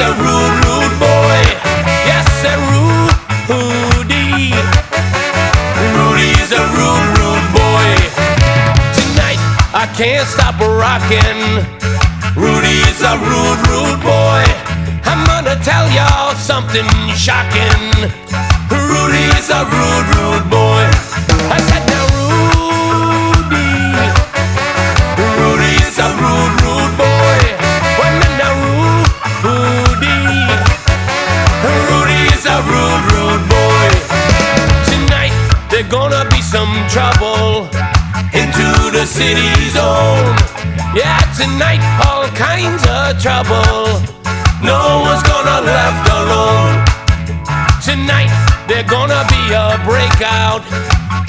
a rude, rude boy. Yes, a rude Rudy. Rudy is a rude, rude boy. Tonight I can't stop rocking. Rudy is a rude, rude boy. I'm gonna tell y'all something shocking. Rudy is a rude, rude boy. Rude, rude boy. Tonight there's gonna be some trouble into the city zone. Yeah, tonight all kinds of trouble. No one's gonna left alone. Tonight there's gonna be a breakout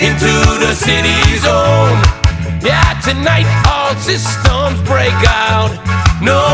into the city zone. Yeah, tonight all systems break out. No